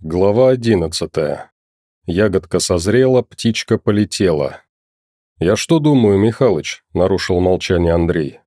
Глава одиннадцатая. Ягодка созрела, птичка полетела. «Я что думаю, Михалыч?» – нарушил молчание Андрей.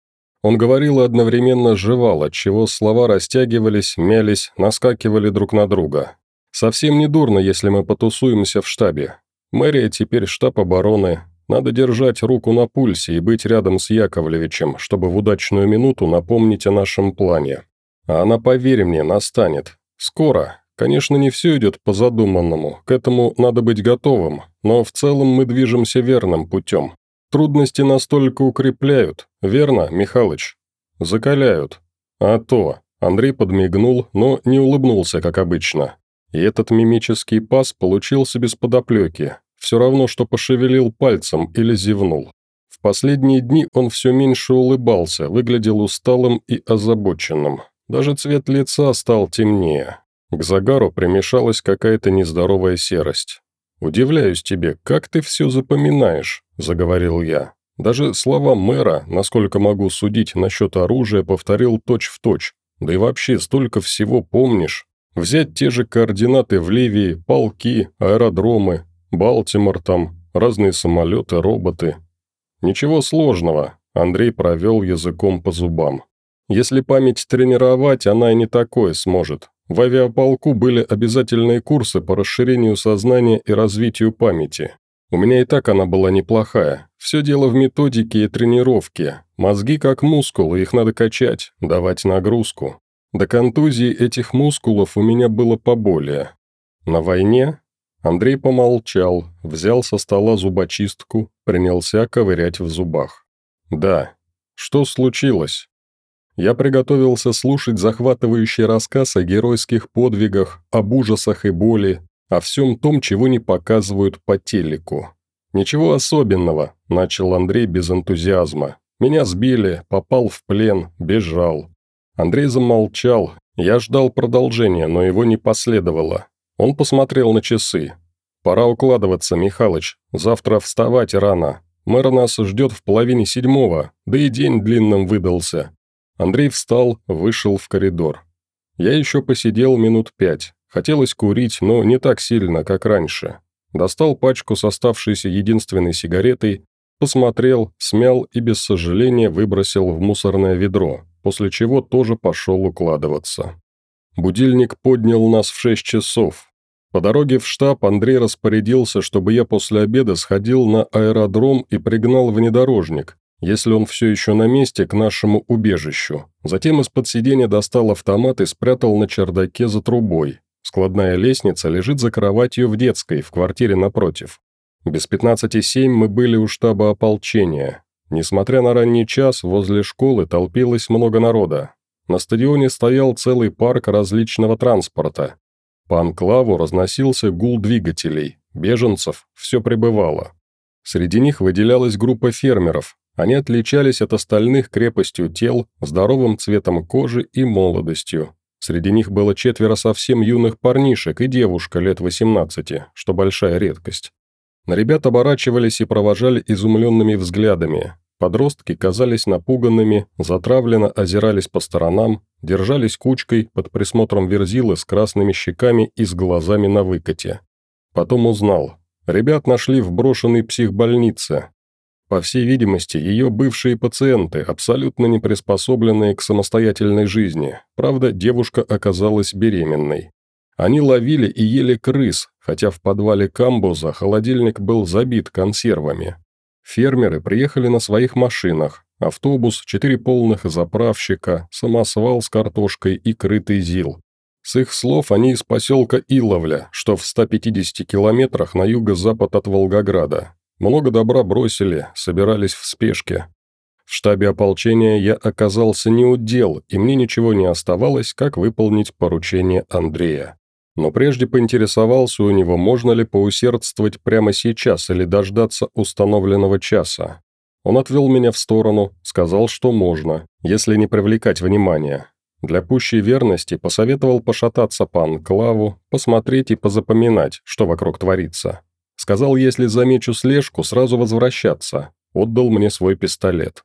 Он говорил и одновременно жевал, отчего слова растягивались, мялись, наскакивали друг на друга. «Совсем не дурно, если мы потусуемся в штабе. Мэрия теперь штаб обороны. Надо держать руку на пульсе и быть рядом с Яковлевичем, чтобы в удачную минуту напомнить о нашем плане. А она, поверь мне, настанет. Скоро, Конечно, не все идет по задуманному, к этому надо быть готовым, но в целом мы движемся верным путем. Трудности настолько укрепляют, верно, Михалыч? Закаляют. А то. Андрей подмигнул, но не улыбнулся, как обычно. И этот мимический пас получился без подоплеки. Все равно, что пошевелил пальцем или зевнул. В последние дни он все меньше улыбался, выглядел усталым и озабоченным. Даже цвет лица стал темнее. К загару примешалась какая-то нездоровая серость. «Удивляюсь тебе, как ты все запоминаешь», – заговорил я. Даже слова мэра, насколько могу судить насчет оружия, повторил точь-в-точь. Да и вообще столько всего помнишь. Взять те же координаты в Ливии, полки, аэродромы, Балтимор там, разные самолеты, роботы. Ничего сложного, Андрей провел языком по зубам. Если память тренировать, она и не такое сможет. В авиаполку были обязательные курсы по расширению сознания и развитию памяти. У меня и так она была неплохая. Все дело в методике и тренировке. Мозги как мускулы, их надо качать, давать нагрузку. До контузии этих мускулов у меня было поболее. На войне Андрей помолчал, взял со стола зубочистку, принялся ковырять в зубах. «Да. Что случилось?» Я приготовился слушать захватывающий рассказ о геройских подвигах, об ужасах и боли, о всем том, чего не показывают по телеку. «Ничего особенного», – начал Андрей без энтузиазма. «Меня сбили, попал в плен, бежал». Андрей замолчал. Я ждал продолжения, но его не последовало. Он посмотрел на часы. «Пора укладываться, Михалыч. Завтра вставать рано. Мэр нас ждет в половине седьмого, да и день длинным выдался. Андрей встал, вышел в коридор. Я еще посидел минут пять. Хотелось курить, но не так сильно, как раньше. Достал пачку с оставшейся единственной сигаретой, посмотрел, смял и без сожаления выбросил в мусорное ведро, после чего тоже пошел укладываться. Будильник поднял нас в шесть часов. По дороге в штаб Андрей распорядился, чтобы я после обеда сходил на аэродром и пригнал внедорожник, если он все еще на месте, к нашему убежищу. Затем из-под сиденья достал автомат и спрятал на чердаке за трубой. Складная лестница лежит за кроватью в детской, в квартире напротив. Без 15.07 мы были у штаба ополчения. Несмотря на ранний час, возле школы толпилось много народа. На стадионе стоял целый парк различного транспорта. По анклаву разносился гул двигателей, беженцев, все пребывало. Среди них выделялась группа фермеров, они отличались от остальных крепостью тел, здоровым цветом кожи и молодостью. Среди них было четверо совсем юных парнишек и девушка лет 18, что большая редкость. На ребят оборачивались и провожали изумленными взглядами. Подростки казались напуганными, затравленно озирались по сторонам, держались кучкой под присмотром верзилы с красными щеками и с глазами на выкате. Потом узнал. Ребят нашли в брошенной психбольнице, по всей видимости, ее бывшие пациенты, абсолютно не приспособленные к самостоятельной жизни. Правда, девушка оказалась беременной. Они ловили и ели крыс, хотя в подвале камбуза холодильник был забит консервами. Фермеры приехали на своих машинах. Автобус, четыре полных заправщика, самосвал с картошкой и крытый ЗИЛ. С их слов они из поселка Иловля, что в 150 километрах на юго-запад от Волгограда. Много добра бросили, собирались в спешке. В штабе ополчения я оказался не у дел, и мне ничего не оставалось, как выполнить поручение Андрея. Но прежде поинтересовался у него, можно ли поусердствовать прямо сейчас или дождаться установленного часа. Он отвел меня в сторону, сказал, что можно, если не привлекать внимания. Для пущей верности посоветовал пошататься по анклаву, посмотреть и позапоминать, что вокруг творится. Сказал, если замечу слежку, сразу возвращаться. Отдал мне свой пистолет.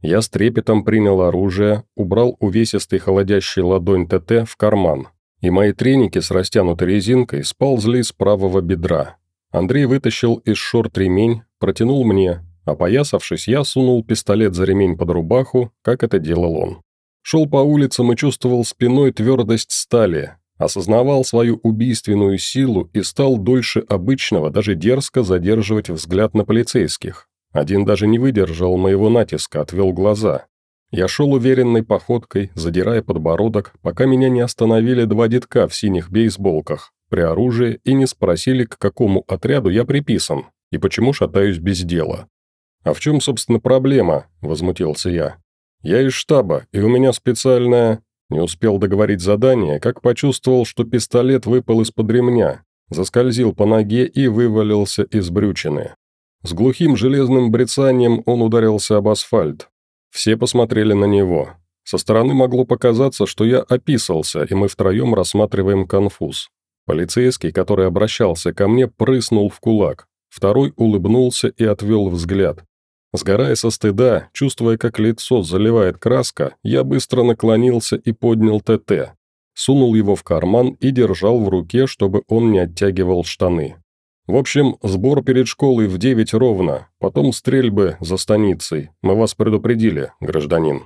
Я с трепетом принял оружие, убрал увесистый холодящий ладонь ТТ в карман. и мои треники с растянутой резинкой сползли с правого бедра. Андрей вытащил из шорт ремень, протянул мне, Опоясавшись, я сунул пистолет за ремень под рубаху, как это делал он. Шел по улицам и чувствовал спиной твердость стали, осознавал свою убийственную силу и стал дольше обычного даже дерзко задерживать взгляд на полицейских. Один даже не выдержал моего натиска, отвел глаза. Я шел уверенной походкой, задирая подбородок, пока меня не остановили два детка в синих бейсболках, при оружии и не спросили, к какому отряду я приписан и почему шатаюсь без дела. «А в чем, собственно, проблема?» – возмутился я. «Я из штаба, и у меня специальная...» Не успел договорить задание, как почувствовал, что пистолет выпал из-под ремня, заскользил по ноге и вывалился из брючины. С глухим железным брецанием он ударился об асфальт. Все посмотрели на него. Со стороны могло показаться, что я описался, и мы втроем рассматриваем конфуз. Полицейский, который обращался ко мне, прыснул в кулак. Второй улыбнулся и отвел взгляд. Сгорая со стыда, чувствуя, как лицо заливает краска, я быстро наклонился и поднял ТТ. Сунул его в карман и держал в руке, чтобы он не оттягивал штаны. В общем, сбор перед школой в 9 ровно, потом стрельбы за станицей. Мы вас предупредили, гражданин.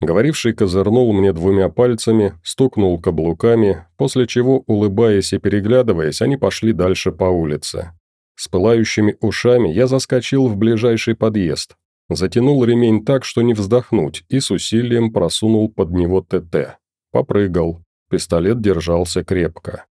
Говоривший козырнул мне двумя пальцами, стукнул каблуками, после чего, улыбаясь и переглядываясь, они пошли дальше по улице. С пылающими ушами я заскочил в ближайший подъезд, затянул ремень так, что не вздохнуть, и с усилием просунул под него ТТ. Попрыгал. Пистолет держался крепко.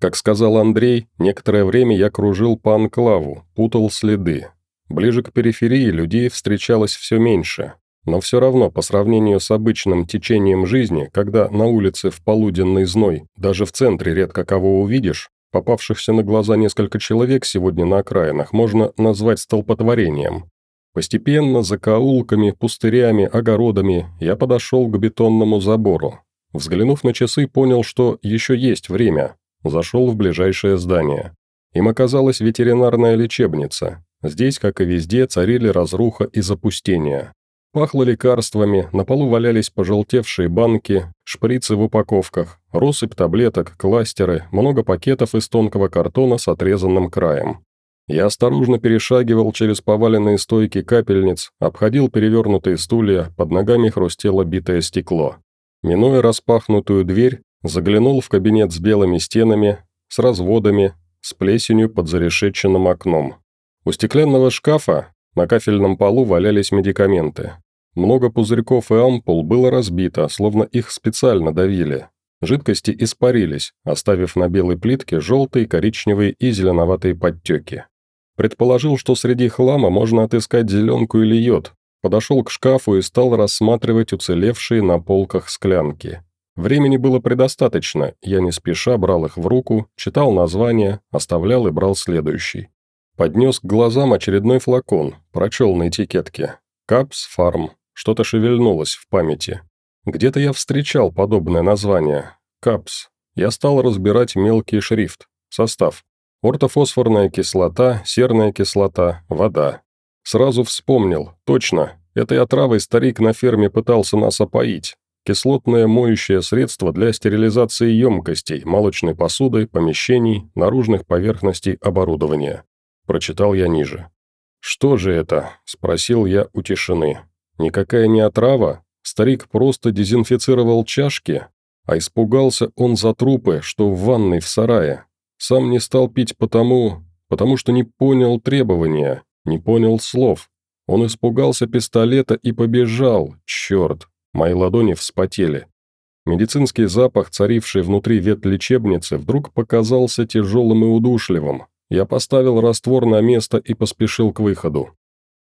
Как сказал Андрей, некоторое время я кружил по анклаву, путал следы. Ближе к периферии людей встречалось все меньше. Но все равно, по сравнению с обычным течением жизни, когда на улице в полуденный зной, даже в центре редко кого увидишь, Попавшихся на глаза несколько человек сегодня на окраинах можно назвать столпотворением. Постепенно, за каулками, пустырями, огородами, я подошел к бетонному забору. Взглянув на часы, понял, что еще есть время. Зашел в ближайшее здание. Им оказалась ветеринарная лечебница. Здесь, как и везде, царили разруха и запустение. Пахло лекарствами, на полу валялись пожелтевшие банки, шприцы в упаковках, россыпь таблеток, кластеры, много пакетов из тонкого картона с отрезанным краем. Я осторожно перешагивал через поваленные стойки капельниц, обходил перевернутые стулья, под ногами хрустело битое стекло. Минуя распахнутую дверь, заглянул в кабинет с белыми стенами, с разводами, с плесенью под зарешеченным окном. У стеклянного шкафа на кафельном полу валялись медикаменты. Много пузырьков и ампул было разбито, словно их специально давили. Жидкости испарились, оставив на белой плитке желтые, коричневые и зеленоватые подтеки. Предположил, что среди хлама можно отыскать зеленку или йод. Подошел к шкафу и стал рассматривать уцелевшие на полках склянки. Времени было предостаточно, я не спеша брал их в руку, читал название, оставлял и брал следующий. Поднес к глазам очередной флакон, прочел на этикетке. «Капс Фарм». Что-то шевельнулось в памяти. Где-то я встречал подобное название. «Капс». Я стал разбирать мелкий шрифт. Состав. Ортофосфорная кислота, серная кислота, вода. Сразу вспомнил. Точно. Этой отравой старик на ферме пытался нас опоить. Кислотное моющее средство для стерилизации емкостей, молочной посуды, помещений, наружных поверхностей оборудования. Прочитал я ниже. «Что же это?» – спросил я у тишины. «Никакая не отрава? Старик просто дезинфицировал чашки? А испугался он за трупы, что в ванной в сарае. Сам не стал пить потому, потому что не понял требования, не понял слов. Он испугался пистолета и побежал, черт, мои ладони вспотели. Медицинский запах, царивший внутри ветлечебницы, вдруг показался тяжелым и удушливым, я поставил раствор на место и поспешил к выходу.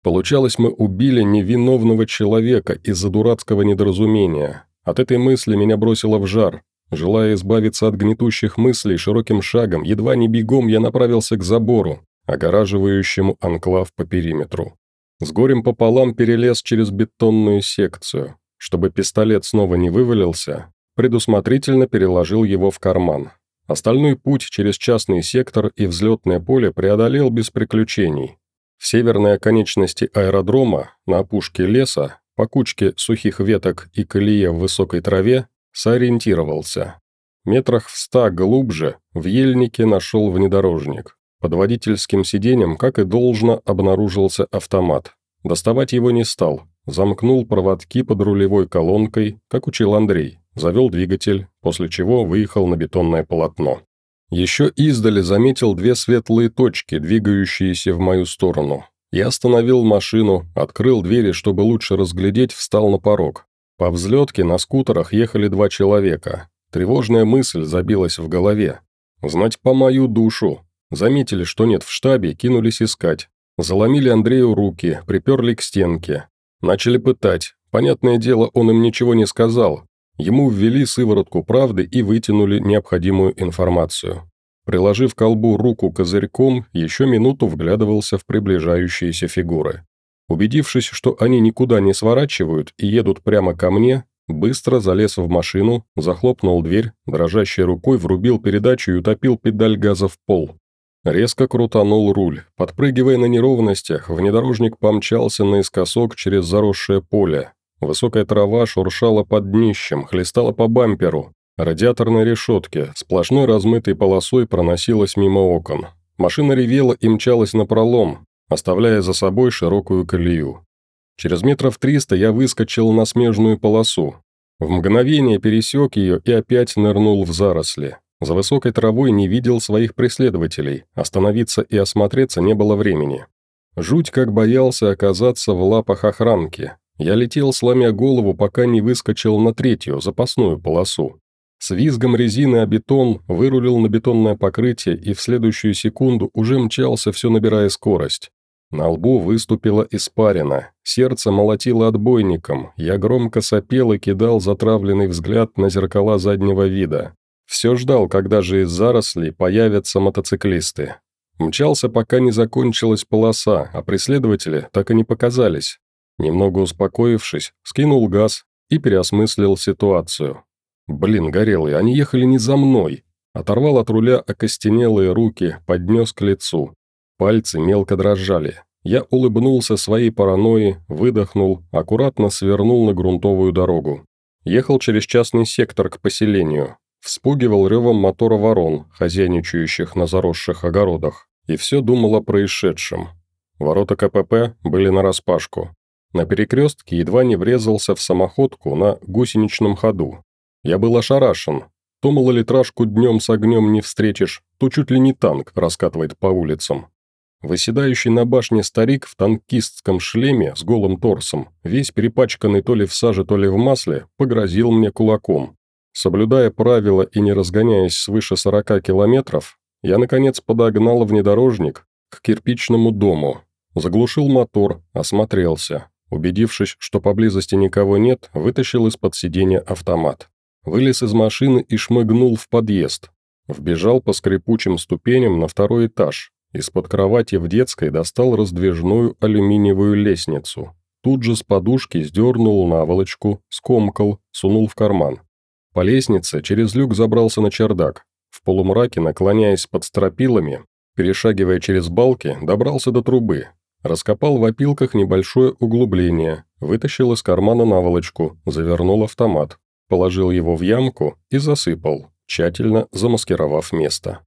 Получалось, мы убили невиновного человека из-за дурацкого недоразумения. От этой мысли меня бросило в жар. Желая избавиться от гнетущих мыслей широким шагом, едва не бегом я направился к забору, огораживающему анклав по периметру. С горем пополам перелез через бетонную секцию. Чтобы пистолет снова не вывалился, предусмотрительно переложил его в карман. Остальной путь через частный сектор и взлетное поле преодолел без приключений. В северной оконечности аэродрома, на опушке леса, по кучке сухих веток и колее в высокой траве, сориентировался. Метрах в ста глубже в ельнике нашел внедорожник. Под водительским сиденьем, как и должно, обнаружился автомат. Доставать его не стал. Замкнул проводки под рулевой колонкой, как учил Андрей. Завел двигатель, после чего выехал на бетонное полотно. Еще издали заметил две светлые точки, двигающиеся в мою сторону. Я остановил машину, открыл двери, чтобы лучше разглядеть, встал на порог. По взлетке на скутерах ехали два человека. Тревожная мысль забилась в голове. Знать по мою душу. Заметили, что нет в штабе, кинулись искать. Заломили Андрею руки, приперли к стенке. Начали пытать. Понятное дело, он им ничего не сказал. Ему ввели сыворотку правды и вытянули необходимую информацию. Приложив колбу руку козырьком, еще минуту вглядывался в приближающиеся фигуры. Убедившись, что они никуда не сворачивают и едут прямо ко мне, Быстро залез в машину, захлопнул дверь, дрожащей рукой врубил передачу и утопил педаль газа в пол. Резко крутанул руль. Подпрыгивая на неровностях, внедорожник помчался наискосок через заросшее поле. Высокая трава шуршала под днищем, хлестала по бамперу. Радиаторной решетке сплошной размытой полосой проносилась мимо окон. Машина ревела и мчалась на пролом, оставляя за собой широкую колею. Через метров триста я выскочил на смежную полосу. В мгновение пересек ее и опять нырнул в заросли. За высокой травой не видел своих преследователей, остановиться и осмотреться не было времени. Жуть как боялся оказаться в лапах охранки. Я летел, сломя голову, пока не выскочил на третью, запасную полосу. С визгом резины о бетон вырулил на бетонное покрытие и в следующую секунду уже мчался, все набирая скорость. На лбу выступила испарина, сердце молотило отбойником, я громко сопел и кидал затравленный взгляд на зеркала заднего вида. Все ждал, когда же из зарослей появятся мотоциклисты. Мчался, пока не закончилась полоса, а преследователи так и не показались. Немного успокоившись, скинул газ и переосмыслил ситуацию. Блин, горелый, они ехали не за мной. Оторвал от руля окостенелые руки, поднес к лицу. Пальцы мелко дрожали. Я улыбнулся своей паранойи, выдохнул, аккуратно свернул на грунтовую дорогу. Ехал через частный сектор к поселению. Вспугивал ревом мотора ворон, хозяйничающих на заросших огородах. И все думал о происшедшем. Ворота КПП были нараспашку. На перекрестке едва не врезался в самоходку на гусеничном ходу. Я был ошарашен. То малолитражку днем с огнем не встретишь, то чуть ли не танк раскатывает по улицам. Выседающий на башне старик в танкистском шлеме с голым торсом, весь перепачканный то ли в саже, то ли в масле, погрозил мне кулаком. Соблюдая правила и не разгоняясь свыше 40 километров, я, наконец, подогнал внедорожник к кирпичному дому, заглушил мотор, осмотрелся. Убедившись, что поблизости никого нет, вытащил из-под сиденья автомат. Вылез из машины и шмыгнул в подъезд. Вбежал по скрипучим ступеням на второй этаж, из-под кровати в детской достал раздвижную алюминиевую лестницу. Тут же с подушки сдернул наволочку, скомкал, сунул в карман. По лестнице через люк забрался на чердак. В полумраке, наклоняясь под стропилами, перешагивая через балки, добрался до трубы. Раскопал в опилках небольшое углубление, вытащил из кармана наволочку, завернул автомат, положил его в ямку и засыпал, тщательно замаскировав место.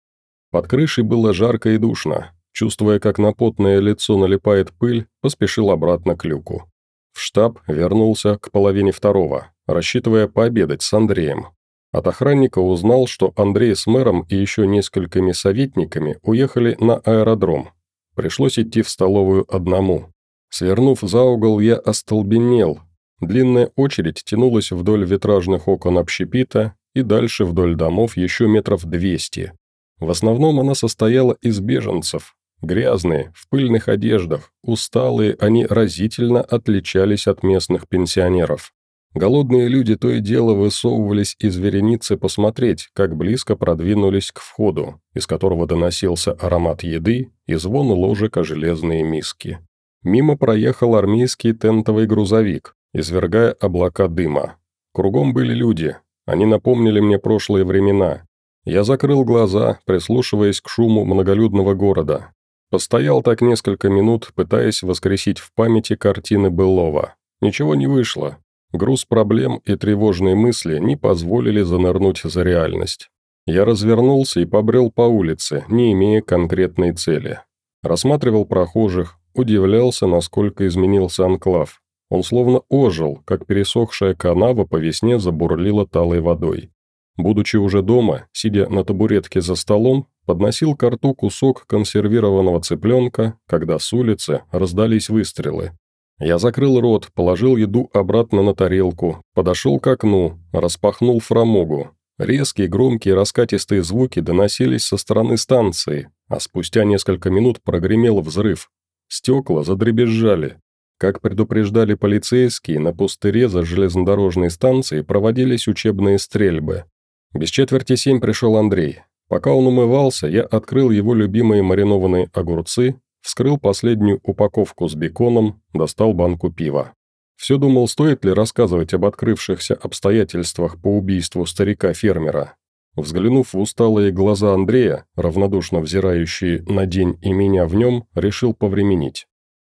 Под крышей было жарко и душно. Чувствуя, как на потное лицо налипает пыль, поспешил обратно к люку. В штаб вернулся к половине второго, рассчитывая пообедать с Андреем. От охранника узнал, что Андрей с мэром и еще несколькими советниками уехали на аэродром. Пришлось идти в столовую одному. Свернув за угол, я остолбенел. Длинная очередь тянулась вдоль витражных окон общепита и дальше вдоль домов еще метров двести. В основном она состояла из беженцев. Грязные, в пыльных одеждах, усталые, они разительно отличались от местных пенсионеров. Голодные люди то и дело высовывались из вереницы посмотреть, как близко продвинулись к входу, из которого доносился аромат еды и звон ложек о железные миски. Мимо проехал армейский тентовый грузовик, извергая облака дыма. Кругом были люди. Они напомнили мне прошлые времена, я закрыл глаза, прислушиваясь к шуму многолюдного города. Постоял так несколько минут, пытаясь воскресить в памяти картины былого. Ничего не вышло. Груз проблем и тревожные мысли не позволили занырнуть за реальность. Я развернулся и побрел по улице, не имея конкретной цели. Рассматривал прохожих, удивлялся, насколько изменился анклав. Он словно ожил, как пересохшая канава по весне забурлила талой водой. Будучи уже дома, сидя на табуретке за столом, подносил к рту кусок консервированного цыпленка, когда с улицы раздались выстрелы. Я закрыл рот, положил еду обратно на тарелку, подошел к окну, распахнул фрамугу. Резкие, громкие, раскатистые звуки доносились со стороны станции, а спустя несколько минут прогремел взрыв. Стекла задребезжали. Как предупреждали полицейские, на пустыре за железнодорожной станцией проводились учебные стрельбы. Без четверти семь пришел Андрей. Пока он умывался, я открыл его любимые маринованные огурцы, вскрыл последнюю упаковку с беконом, достал банку пива. Все думал, стоит ли рассказывать об открывшихся обстоятельствах по убийству старика-фермера. Взглянув в усталые глаза Андрея, равнодушно взирающие на день и меня в нем, решил повременить.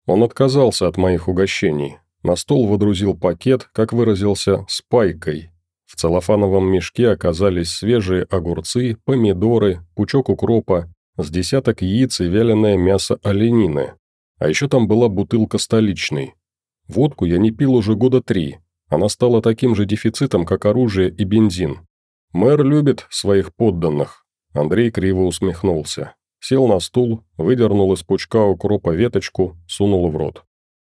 Он отказался от моих угощений. На стол водрузил пакет, как выразился, с пайкой, в целлофановом мешке оказались свежие огурцы, помидоры, пучок укропа, с десяток яиц и вяленое мясо оленины. А еще там была бутылка столичной. Водку я не пил уже года три. Она стала таким же дефицитом, как оружие и бензин. Мэр любит своих подданных. Андрей криво усмехнулся. Сел на стул, выдернул из пучка укропа веточку, сунул в рот.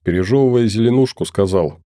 Пережевывая зеленушку, сказал.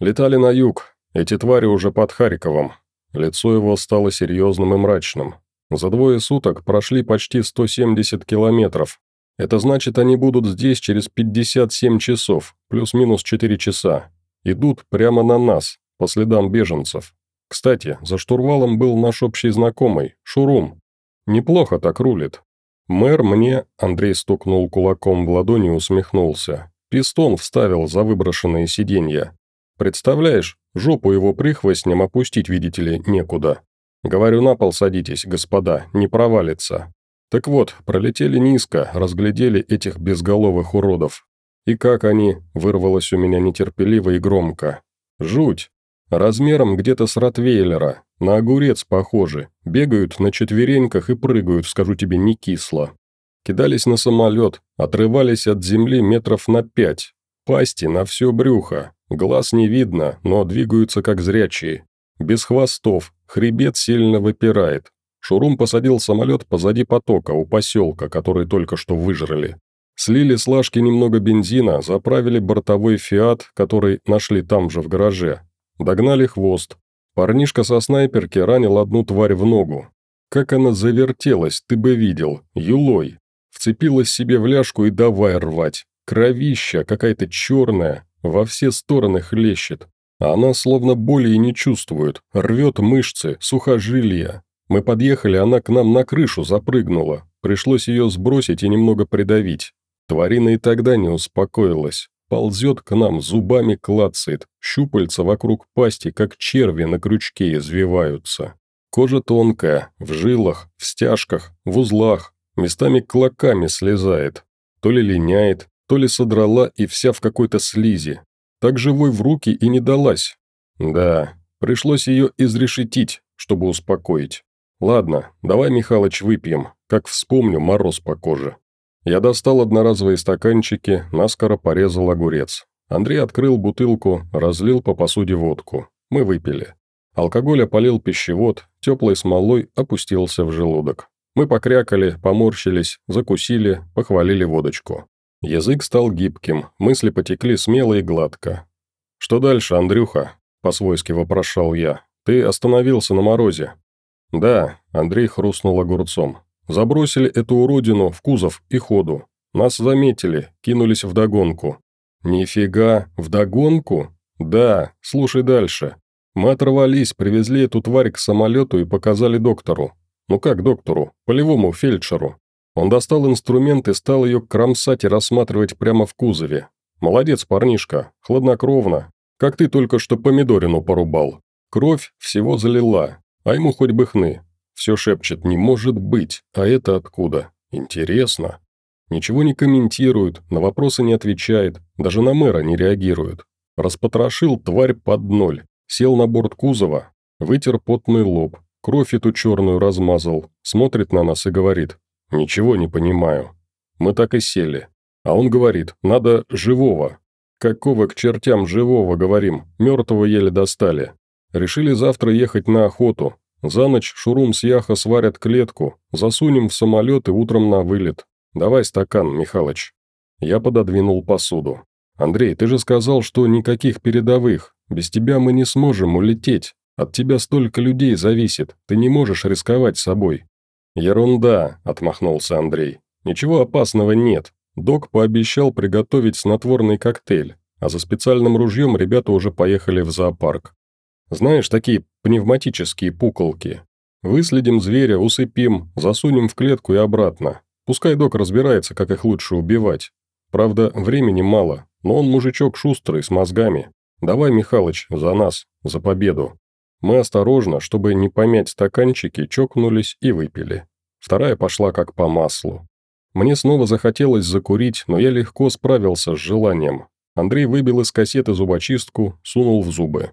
«Летали на юг, эти твари уже под Харьковом. Лицо его стало серьезным и мрачным. За двое суток прошли почти 170 километров. Это значит, они будут здесь через 57 часов, плюс-минус 4 часа. Идут прямо на нас, по следам беженцев. Кстати, за штурвалом был наш общий знакомый, Шурум. Неплохо так рулит. Мэр мне, Андрей стукнул кулаком в ладони и усмехнулся. Пистон вставил за выброшенные сиденья. Представляешь, жопу его прихвостнем опустить, видите ли, некуда. Говорю, на пол садитесь, господа, не провалится. Так вот, пролетели низко, разглядели этих безголовых уродов. И как они, вырвалось у меня нетерпеливо и громко. Жуть. Размером где-то с ротвейлера, на огурец похожи, бегают на четвереньках и прыгают, скажу тебе, не кисло. Кидались на самолет, отрывались от земли метров на пять, пасти на все брюхо, Глаз не видно, но двигаются как зрячие. Без хвостов, хребет сильно выпирает. Шурум посадил самолет позади потока, у поселка, который только что выжрали. Слили с лажки немного бензина, заправили бортовой «Фиат», который нашли там же в гараже. Догнали хвост. Парнишка со снайперки ранил одну тварь в ногу. Как она завертелась, ты бы видел, юлой. Вцепилась себе в ляжку и давай рвать. Кровища, какая-то черная, во все стороны хлещет. А она словно боли не чувствует, рвет мышцы, сухожилия. Мы подъехали, она к нам на крышу запрыгнула. Пришлось ее сбросить и немного придавить. Тварина и тогда не успокоилась. Ползет к нам, зубами клацает, щупальца вокруг пасти, как черви на крючке извиваются. Кожа тонкая, в жилах, в стяжках, в узлах, местами клоками слезает. То ли линяет, то ли содрала и вся в какой-то слизи. Так живой в руки и не далась. Да, пришлось ее изрешетить, чтобы успокоить. Ладно, давай, Михалыч, выпьем, как вспомню мороз по коже. Я достал одноразовые стаканчики, наскоро порезал огурец. Андрей открыл бутылку, разлил по посуде водку. Мы выпили. Алкоголь опалил пищевод, теплой смолой опустился в желудок. Мы покрякали, поморщились, закусили, похвалили водочку. Язык стал гибким, мысли потекли смело и гладко. «Что дальше, Андрюха?» – по-свойски вопрошал я. «Ты остановился на морозе». «Да», – Андрей хрустнул огурцом. «Забросили эту уродину в кузов и ходу. Нас заметили, кинулись вдогонку». «Нифига, вдогонку?» «Да, слушай дальше. Мы оторвались, привезли эту тварь к самолету и показали доктору. Ну как доктору? Полевому фельдшеру. Он достал инструмент и стал ее кромсать и рассматривать прямо в кузове. «Молодец, парнишка, хладнокровно, как ты только что помидорину порубал. Кровь всего залила, а ему хоть бы хны. Все шепчет «не может быть», а это откуда? Интересно. Ничего не комментирует, на вопросы не отвечает, даже на мэра не реагирует. Распотрошил тварь под ноль. Сел на борт кузова, вытер потный лоб, кровь эту черную размазал, смотрит на нас и говорит «Ничего не понимаю». Мы так и сели. А он говорит «Надо живого». Какого к чертям живого, говорим, мертвого еле достали. Решили завтра ехать на охоту. За ночь Шурум с Яха сварят клетку, засунем в самолет и утром на вылет. Давай стакан, Михалыч. Я пододвинул посуду. «Андрей, ты же сказал, что никаких передовых. Без тебя мы не сможем улететь. От тебя столько людей зависит. Ты не можешь рисковать собой». «Ерунда», – отмахнулся Андрей. «Ничего опасного нет. Док пообещал приготовить снотворный коктейль, а за специальным ружьем ребята уже поехали в зоопарк. Знаешь, такие пневматические пуколки. Выследим зверя, усыпим, засунем в клетку и обратно. Пускай док разбирается, как их лучше убивать. Правда, времени мало, но он мужичок шустрый, с мозгами. Давай, Михалыч, за нас, за победу. Мы осторожно, чтобы не помять стаканчики, чокнулись и выпили. Вторая пошла как по маслу. Мне снова захотелось закурить, но я легко справился с желанием. Андрей выбил из кассеты зубочистку, сунул в зубы.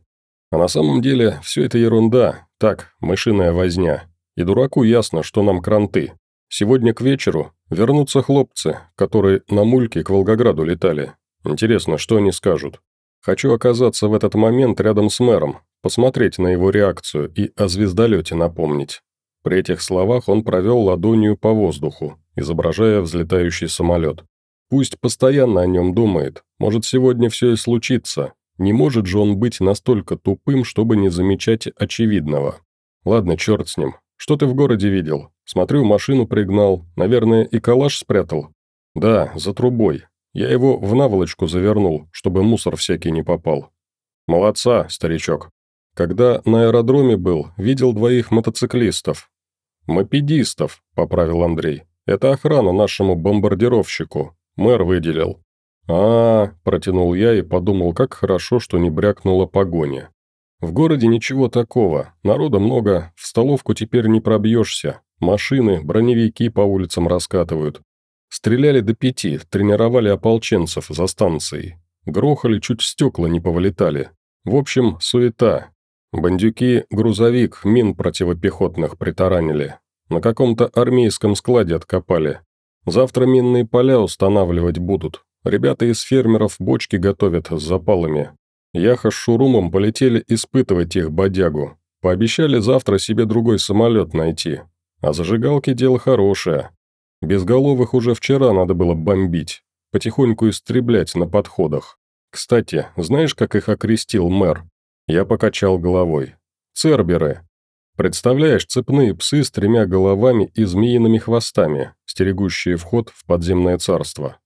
А на самом деле все это ерунда, так, мышиная возня. И дураку ясно, что нам кранты. Сегодня к вечеру вернутся хлопцы, которые на мульке к Волгограду летали. Интересно, что они скажут. Хочу оказаться в этот момент рядом с мэром, посмотреть на его реакцию и о звездолете напомнить. При этих словах он провел ладонью по воздуху, изображая взлетающий самолет. Пусть постоянно о нем думает, может сегодня все и случится, не может же он быть настолько тупым, чтобы не замечать очевидного. Ладно, черт с ним. Что ты в городе видел? Смотрю, машину пригнал. Наверное, и калаш спрятал? Да, за трубой. Я его в наволочку завернул, чтобы мусор всякий не попал. Молодца, старичок. Когда на аэродроме был, видел двоих мотоциклистов. «Мопедистов», — поправил Андрей. «Это охрана нашему бомбардировщику. Мэр выделил а, протянул я и подумал, как хорошо, что не брякнула погоня. В городе ничего такого, народа много, в столовку теперь не пробьешься, машины, броневики по улицам раскатывают. Стреляли до пяти, тренировали ополченцев за станцией. Грохали, чуть стекла не повылетали. В общем, суета. Бандюки грузовик мин противопехотных притаранили. На каком-то армейском складе откопали. Завтра минные поля устанавливать будут, Ребята из фермеров бочки готовят с запалами. Яха с Шурумом полетели испытывать их бодягу. Пообещали завтра себе другой самолет найти. А зажигалки дело хорошее. Безголовых уже вчера надо было бомбить. Потихоньку истреблять на подходах. Кстати, знаешь, как их окрестил мэр? Я покачал головой. Церберы. Представляешь, цепные псы с тремя головами и змеиными хвостами, стерегущие вход в подземное царство.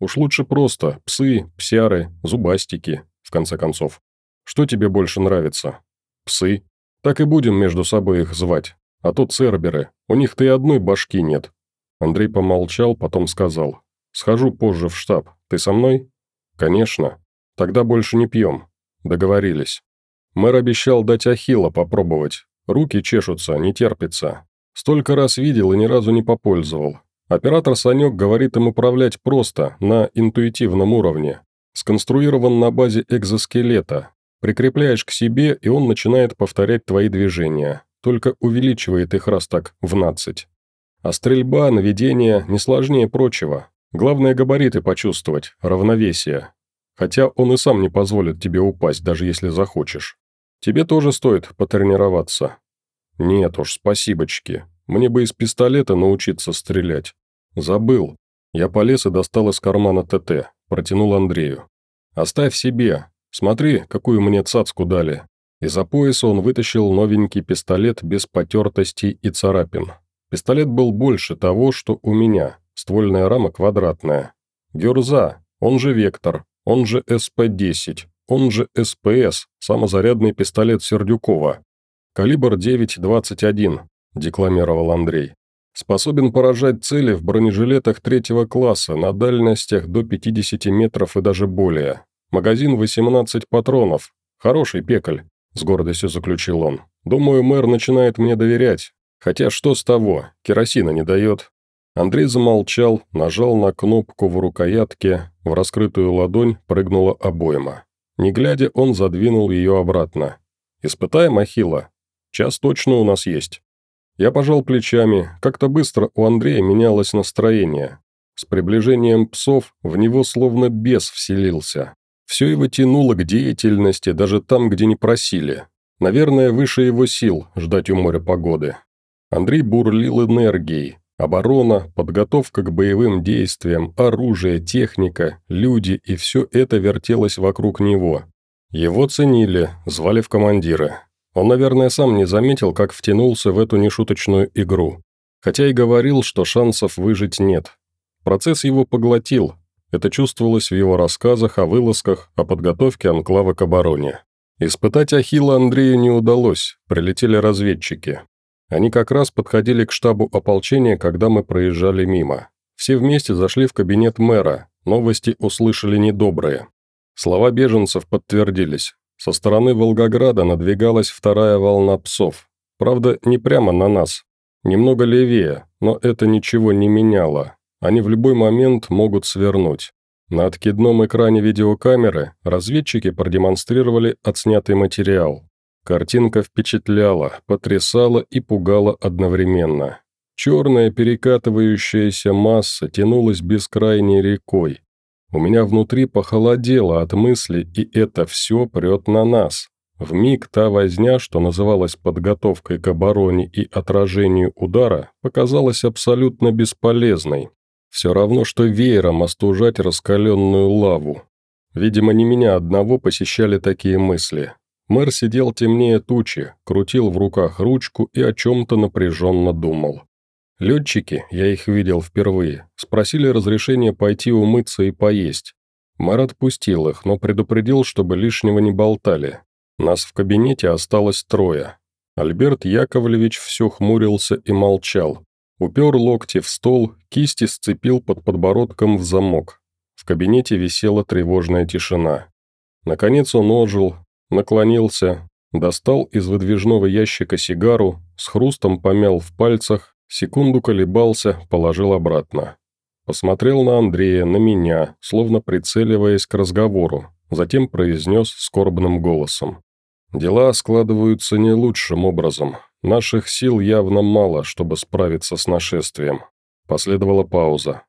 Уж лучше просто псы, псяры, зубастики, в конце концов. Что тебе больше нравится? Псы. Так и будем между собой их звать. А то церберы, у них-то и одной башки нет. Андрей помолчал, потом сказал. «Схожу позже в штаб. Ты со мной?» «Конечно. Тогда больше не пьем». Договорились. Мэр обещал дать Ахилла попробовать. Руки чешутся, не терпится. Столько раз видел и ни разу не попользовал. Оператор Санек говорит им управлять просто, на интуитивном уровне. Сконструирован на базе экзоскелета. Прикрепляешь к себе, и он начинает повторять твои движения, только увеличивает их раз так в нацать. А стрельба, наведение не сложнее прочего. Главное габариты почувствовать, равновесие. Хотя он и сам не позволит тебе упасть, даже если захочешь. Тебе тоже стоит потренироваться. Нет уж, спасибочки. Мне бы из пистолета научиться стрелять. Забыл. Я полез и достал из кармана ТТ. Протянул Андрею. Оставь себе. Смотри, какую мне цацку дали. Из-за пояса он вытащил новенький пистолет без потертостей и царапин. Пистолет был больше того, что у меня. Ствольная рама квадратная. Герза, он же Вектор, он же СП-10, он же СПС, самозарядный пистолет Сердюкова. Калибр 9,21, декламировал Андрей. Способен поражать цели в бронежилетах третьего класса на дальностях до 50 метров и даже более. Магазин 18 патронов. Хороший пекаль, с гордостью заключил он. Думаю, мэр начинает мне доверять. Хотя что с того, керосина не дает. Андрей замолчал, нажал на кнопку в рукоятке, в раскрытую ладонь прыгнула обойма. Не глядя, он задвинул ее обратно. Испытаем Ахилла. Час точно у нас есть». Я пожал плечами, как-то быстро у Андрея менялось настроение. С приближением псов в него словно бес вселился. Все его тянуло к деятельности даже там, где не просили. Наверное, выше его сил ждать у моря погоды. Андрей бурлил энергией. Оборона, подготовка к боевым действиям, оружие, техника, люди и все это вертелось вокруг него. Его ценили, звали в командиры. Он, наверное, сам не заметил, как втянулся в эту нешуточную игру. Хотя и говорил, что шансов выжить нет. Процесс его поглотил. Это чувствовалось в его рассказах о вылазках, о подготовке анклава к обороне. Испытать Ахилла Андрею не удалось, прилетели разведчики. Они как раз подходили к штабу ополчения, когда мы проезжали мимо. Все вместе зашли в кабинет мэра, новости услышали недобрые. Слова беженцев подтвердились. Со стороны Волгограда надвигалась вторая волна псов. Правда, не прямо на нас. Немного левее, но это ничего не меняло. Они в любой момент могут свернуть. На откидном экране видеокамеры разведчики продемонстрировали отснятый материал. Картинка впечатляла, потрясала и пугала одновременно. Черная перекатывающаяся масса тянулась бескрайней рекой. У меня внутри похолодело от мысли, и это все прет на нас. В миг та возня, что называлась подготовкой к обороне и отражению удара, показалась абсолютно бесполезной. Все равно, что веером остужать раскаленную лаву. Видимо, не меня одного посещали такие мысли. Мэр сидел темнее тучи, крутил в руках ручку и о чем-то напряженно думал. Летчики, я их видел впервые, спросили разрешения пойти умыться и поесть. Мэр отпустил их, но предупредил, чтобы лишнего не болтали. Нас в кабинете осталось трое. Альберт Яковлевич все хмурился и молчал. Упер локти в стол, кисти сцепил под подбородком в замок. В кабинете висела тревожная тишина. Наконец он ожил, наклонился, достал из выдвижного ящика сигару, с хрустом помял в пальцах Секунду колебался, положил обратно. Посмотрел на Андрея, на меня, словно прицеливаясь к разговору, затем произнес скорбным голосом. «Дела складываются не лучшим образом. Наших сил явно мало, чтобы справиться с нашествием». Последовала пауза.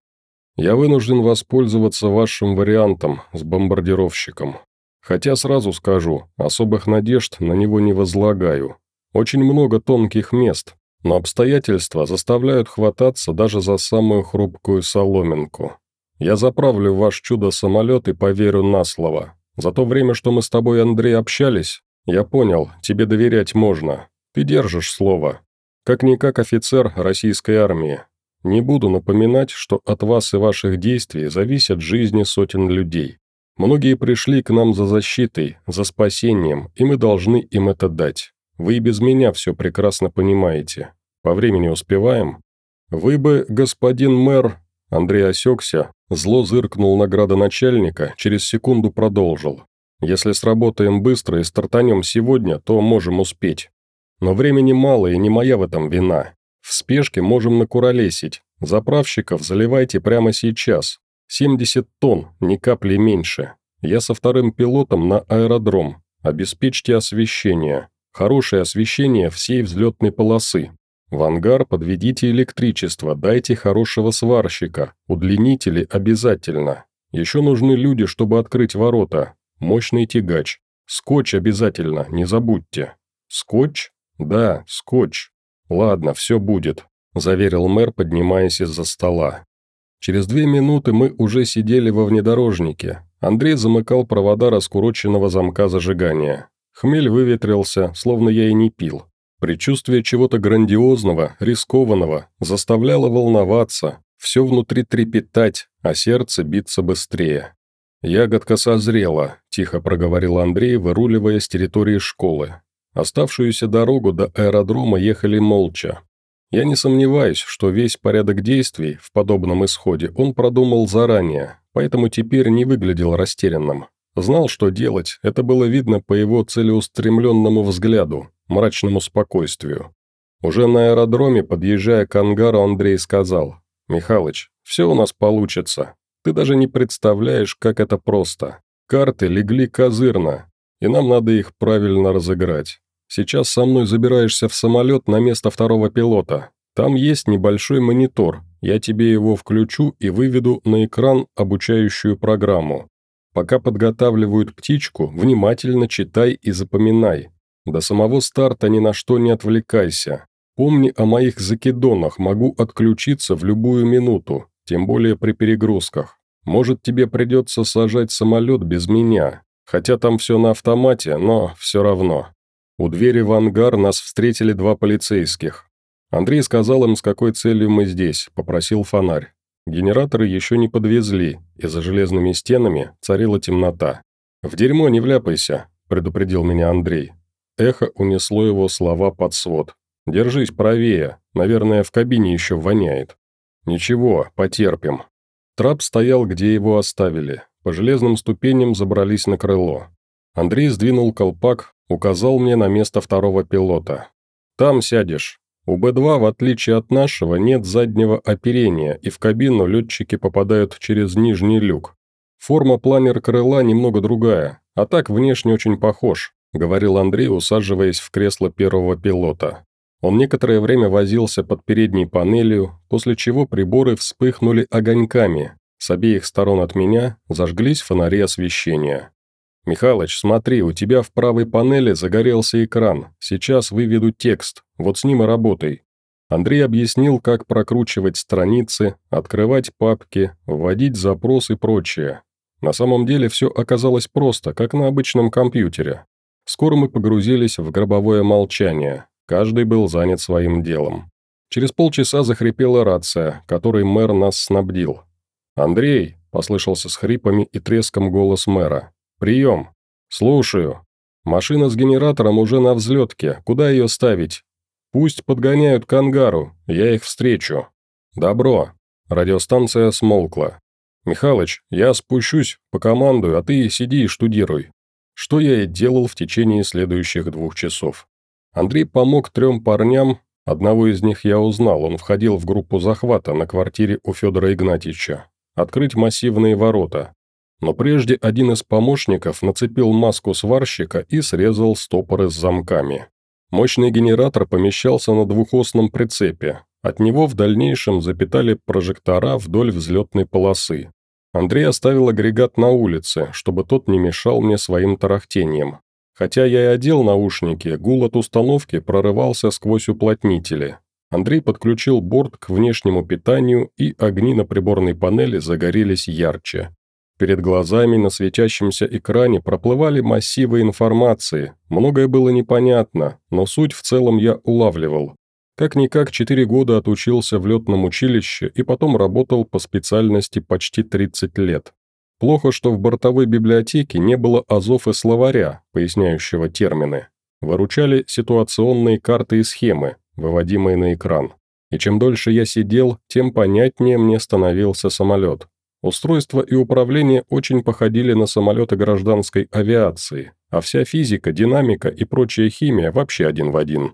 «Я вынужден воспользоваться вашим вариантом с бомбардировщиком. Хотя сразу скажу, особых надежд на него не возлагаю. Очень много тонких мест, но обстоятельства заставляют хвататься даже за самую хрупкую соломинку. Я заправлю ваш чудо-самолет и поверю на слово. За то время, что мы с тобой, Андрей, общались, я понял, тебе доверять можно. Ты держишь слово. Как-никак офицер российской армии. Не буду напоминать, что от вас и ваших действий зависят жизни сотен людей. Многие пришли к нам за защитой, за спасением, и мы должны им это дать. Вы и без меня все прекрасно понимаете. По времени успеваем? Вы бы, господин мэр...» Андрей осекся, зло зыркнул на градоначальника, через секунду продолжил. «Если сработаем быстро и стартанем сегодня, то можем успеть. Но времени мало, и не моя в этом вина. В спешке можем накуролесить. Заправщиков заливайте прямо сейчас. 70 тонн, ни капли меньше. Я со вторым пилотом на аэродром. Обеспечьте освещение. Хорошее освещение всей взлетной полосы. В ангар подведите электричество, дайте хорошего сварщика, удлинители обязательно. Еще нужны люди, чтобы открыть ворота. Мощный тягач. Скотч обязательно, не забудьте. Скотч? Да, скотч. Ладно, все будет, заверил мэр, поднимаясь из-за стола. Через две минуты мы уже сидели во внедорожнике. Андрей замыкал провода раскуроченного замка зажигания. Хмель выветрился, словно я и не пил. Предчувствие чего-то грандиозного, рискованного, заставляло волноваться, все внутри трепетать, а сердце биться быстрее. «Ягодка созрела», – тихо проговорил Андрей, выруливая с территории школы. Оставшуюся дорогу до аэродрома ехали молча. Я не сомневаюсь, что весь порядок действий в подобном исходе он продумал заранее, поэтому теперь не выглядел растерянным. Знал, что делать, это было видно по его целеустремленному взгляду, мрачному спокойствию. Уже на аэродроме, подъезжая к ангару, Андрей сказал, «Михалыч, все у нас получится. Ты даже не представляешь, как это просто. Карты легли козырно. и нам надо их правильно разыграть. Сейчас со мной забираешься в самолет на место второго пилота. Там есть небольшой монитор, я тебе его включу и выведу на экран обучающую программу. Пока подготавливают птичку, внимательно читай и запоминай. До самого старта ни на что не отвлекайся. Помни о моих закидонах, могу отключиться в любую минуту, тем более при перегрузках. Может, тебе придется сажать самолет без меня, хотя там все на автомате, но все равно. У двери в ангар нас встретили два полицейских. Андрей сказал им, с какой целью мы здесь, попросил фонарь. Генераторы еще не подвезли, и за железными стенами царила темнота. «В дерьмо не вляпайся», – предупредил меня Андрей. Эхо унесло его слова под свод. «Держись правее, наверное, в кабине еще воняет». «Ничего, потерпим». Трап стоял, где его оставили. По железным ступеням забрались на крыло. Андрей сдвинул колпак, указал мне на место второго пилота. «Там сядешь. У Б-2, в отличие от нашего, нет заднего оперения, и в кабину летчики попадают через нижний люк. Форма планер крыла немного другая, а так внешне очень похож», – говорил Андрей, усаживаясь в кресло первого пилота. Он некоторое время возился под передней панелью, после чего приборы вспыхнули огоньками. С обеих сторон от меня зажглись фонари освещения. «Михалыч, смотри, у тебя в правой панели загорелся экран. Сейчас выведу текст. Вот с ним и работай». Андрей объяснил, как прокручивать страницы, открывать папки, вводить запрос и прочее. На самом деле все оказалось просто, как на обычном компьютере. Скоро мы погрузились в гробовое молчание. Каждый был занят своим делом. Через полчаса захрипела рация, которой мэр нас снабдил. «Андрей!» – послышался с хрипами и треском голос мэра. «Прием!» «Слушаю. Машина с генератором уже на взлетке. Куда ее ставить?» «Пусть подгоняют к ангару. Я их встречу». «Добро». Радиостанция смолкла. «Михалыч, я спущусь, по команду, а ты сиди и штудируй». Что я и делал в течение следующих двух часов. Андрей помог трем парням, одного из них я узнал, он входил в группу захвата на квартире у Федора Игнатьевича, открыть массивные ворота. Но прежде один из помощников нацепил маску сварщика и срезал стопоры с замками. Мощный генератор помещался на двухосном прицепе. От него в дальнейшем запитали прожектора вдоль взлетной полосы. Андрей оставил агрегат на улице, чтобы тот не мешал мне своим тарахтением. Хотя я и одел наушники, гул от установки прорывался сквозь уплотнители. Андрей подключил борт к внешнему питанию, и огни на приборной панели загорелись ярче. Перед глазами на светящемся экране проплывали массивы информации, многое было непонятно, но суть в целом я улавливал. Как-никак четыре года отучился в летном училище и потом работал по специальности почти 30 лет. Плохо, что в бортовой библиотеке не было азов и словаря, поясняющего термины. Выручали ситуационные карты и схемы, выводимые на экран. И чем дольше я сидел, тем понятнее мне становился самолет. Устройство и управление очень походили на самолеты гражданской авиации, а вся физика, динамика и прочая химия вообще один в один.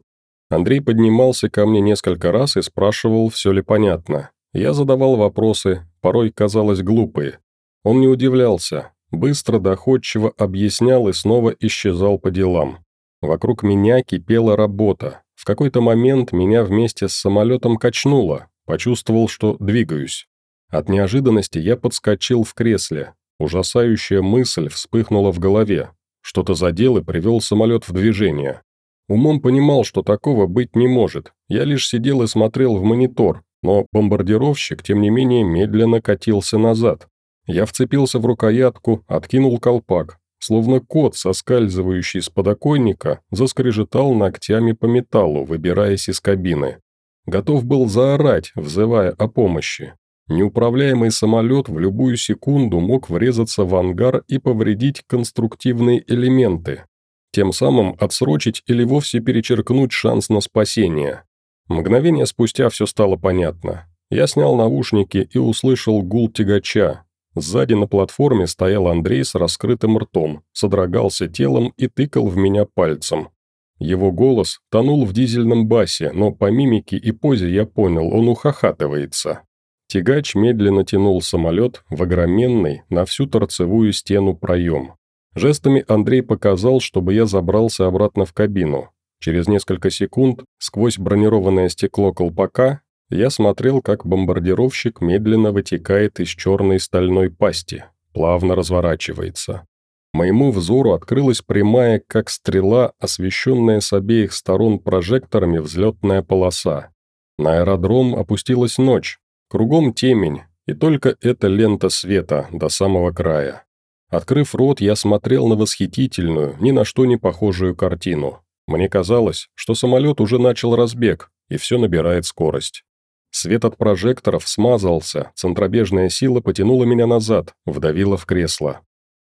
Андрей поднимался ко мне несколько раз и спрашивал, все ли понятно. Я задавал вопросы, порой казалось глупые. Он не удивлялся, быстро, доходчиво объяснял и снова исчезал по делам. Вокруг меня кипела работа. В какой-то момент меня вместе с самолетом качнуло, почувствовал, что двигаюсь. От неожиданности я подскочил в кресле. Ужасающая мысль вспыхнула в голове. Что-то задел и привел самолет в движение. Умом понимал, что такого быть не может. Я лишь сидел и смотрел в монитор, но бомбардировщик, тем не менее, медленно катился назад. Я вцепился в рукоятку, откинул колпак. Словно кот, соскальзывающий с подоконника, заскрежетал ногтями по металлу, выбираясь из кабины. Готов был заорать, взывая о помощи. Неуправляемый самолет в любую секунду мог врезаться в ангар и повредить конструктивные элементы, тем самым отсрочить или вовсе перечеркнуть шанс на спасение. Мгновение спустя все стало понятно. Я снял наушники и услышал гул тягача. Сзади на платформе стоял Андрей с раскрытым ртом, содрогался телом и тыкал в меня пальцем. Его голос тонул в дизельном басе, но по мимике и позе я понял, он ухахатывается. Тягач медленно тянул самолет в огроменный на всю торцевую стену проем. Жестами Андрей показал, чтобы я забрался обратно в кабину. Через несколько секунд, сквозь бронированное стекло колпака, я смотрел, как бомбардировщик медленно вытекает из черной стальной пасти, плавно разворачивается. Моему взору открылась прямая, как стрела, освещенная с обеих сторон прожекторами взлетная полоса. На аэродром опустилась ночь, кругом темень, и только эта лента света до самого края. Открыв рот, я смотрел на восхитительную, ни на что не похожую картину. Мне казалось, что самолет уже начал разбег, и все набирает скорость. Свет от прожекторов смазался, центробежная сила потянула меня назад, вдавила в кресло.